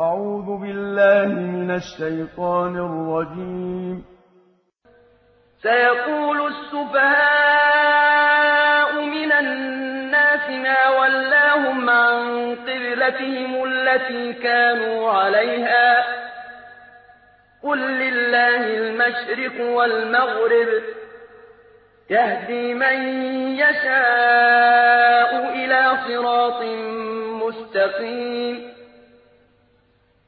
أعوذ بالله من الشيطان الرجيم. سيقول السفهاء من الناس ما ولاهم عن قبلتهم التي كانوا عليها. قل لله المشرق والمغرب يهدي من يشاء إلى صراط مستقيم.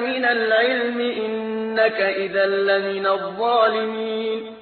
مِنَ الْعِلْمِ إِنَّكَ إِذًا لَّمِنَ الظَّالِمِينَ.